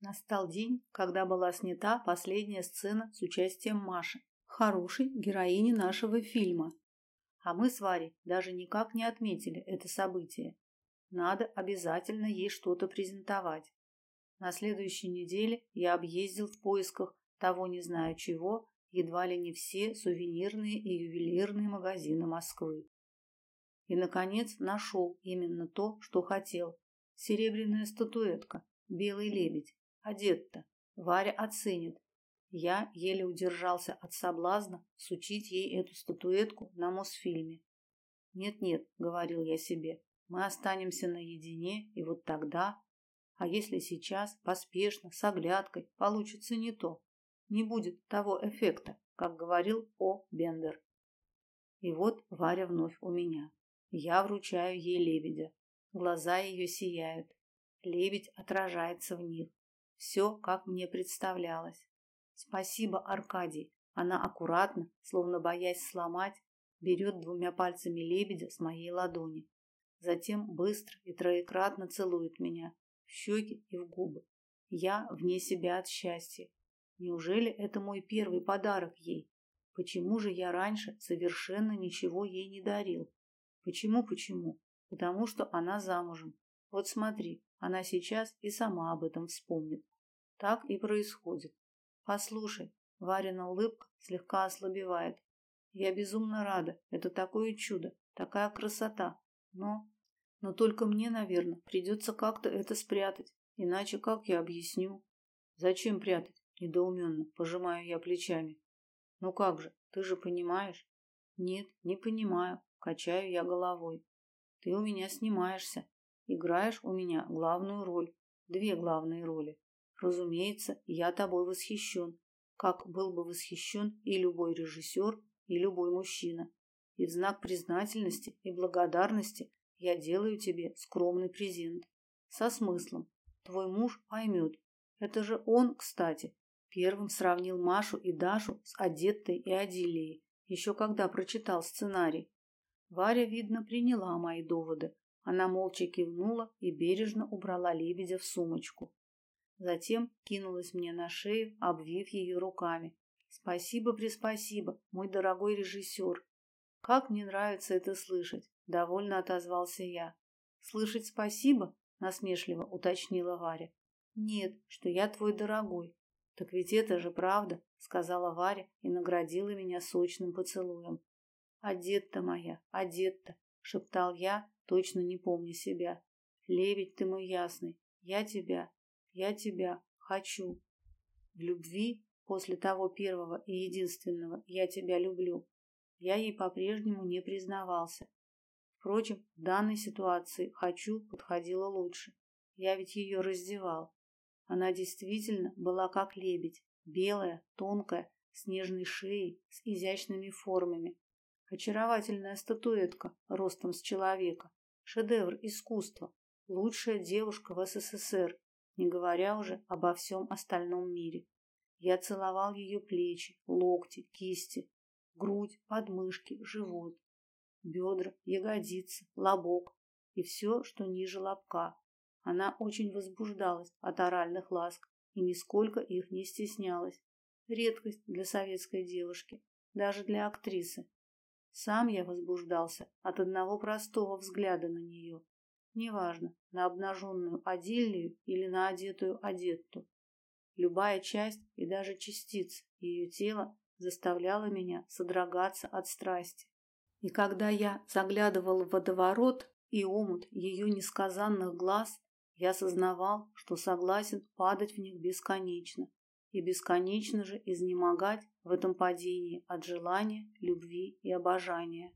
Настал день, когда была снята последняя сцена с участием Маши, хорошей героини нашего фильма. А мы с Варей даже никак не отметили это событие. Надо обязательно ей что-то презентовать. На следующей неделе я объездил в поисках того не знаю чего едва ли не все сувенирные и ювелирные магазины Москвы. И, наконец, нашел именно то, что хотел. Серебряная статуэтка, белый лебедь, одет-то. Варя оценит. Я еле удержался от соблазна сучить ей эту статуэтку на Мосфильме. «Нет-нет», — говорил я себе, — «мы останемся наедине, и вот тогда...» А если сейчас, поспешно, с оглядкой, получится не то? Не будет того эффекта, как говорил О. Бендер. И вот Варя вновь у меня. Я вручаю ей лебедя. Глаза ее сияют. Лебедь отражается в них. Все, как мне представлялось. Спасибо, Аркадий. Она аккуратно, словно боясь сломать, берет двумя пальцами лебедя с моей ладони. Затем быстро и троекратно целует меня в щеки и в губы. Я вне себя от счастья. Неужели это мой первый подарок ей? Почему же я раньше совершенно ничего ей не дарил? Почему, почему? Потому что она замужем. Вот смотри, она сейчас и сама об этом вспомнит. Так и происходит. Послушай, Варина улыбка слегка ослабевает. Я безумно рада. Это такое чудо, такая красота. Но... Но только мне, наверное, придется как-то это спрятать. Иначе как я объясню? Зачем прятать? Недоуменно пожимаю я плечами. Ну как же, ты же понимаешь? Нет, не понимаю. Качаю я головой. Ты у меня снимаешься. Играешь у меня главную роль. Две главные роли. Разумеется, я тобой восхищен. Как был бы восхищен и любой режиссер, и любой мужчина. И в знак признательности и благодарности я делаю тебе скромный презент. Со смыслом. Твой муж поймет. Это же он, кстати, Первым сравнил Машу и Дашу с Одеттой и Адилией, еще когда прочитал сценарий. Варя, видно, приняла мои доводы. Она молча кивнула и бережно убрала лебедя в сумочку. Затем кинулась мне на шею, обвив ее руками. Спасибо, приспасибо, мой дорогой режиссер. Как мне нравится это слышать, довольно отозвался я. Слышать спасибо? насмешливо уточнила Варя. Нет, что я твой дорогой, так ведь это же правда, сказала Варя и наградила меня сочным поцелуем. Одет-то моя, одет-то, шептал я, точно не помня себя. Лебедь ты мой ясный, я тебя, я тебя хочу. В любви после того первого и единственного «я тебя люблю» я ей по-прежнему не признавался. Впрочем, в данной ситуации «хочу» подходило лучше. Я ведь ее раздевал. Она действительно была как лебедь, белая, тонкая, с нежной шеей, с изящными формами. Очаровательная статуэтка ростом с человека, шедевр искусства, лучшая девушка в СССР, не говоря уже обо всем остальном мире. Я целовал ее плечи, локти, кисти, грудь, подмышки, живот, бедра, ягодицы, лобок и все, что ниже лобка, она очень возбуждалась от оральных ласк и нисколько их не стеснялась. Редкость для советской девушки, даже для актрисы. Сам я возбуждался от одного простого взгляда на нее. Неважно, на обнаженную Адиллию или на одетую Адетту. Любая часть и даже частица ее тела заставляла меня содрогаться от страсти. И когда я заглядывал в водоворот и омут ее несказанных глаз, я осознавал, что согласен падать в них бесконечно и бесконечно же изнемогать в этом падении от желания, любви и обожания.